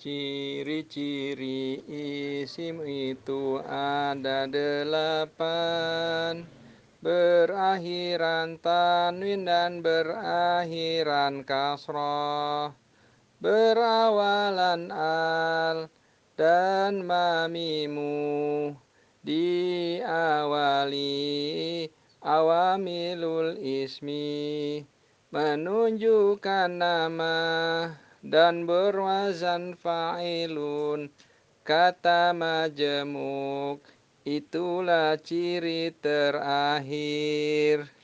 Ciri-ciri isim itu ada delapan. Berakhiran tanwin dan berakhiran kasroh Berawalan al dan mamimu. Diawali awamilul ismi. Menunjukkan nama dan berwazan fa'ilun kata majemuk itulah ciri terakhir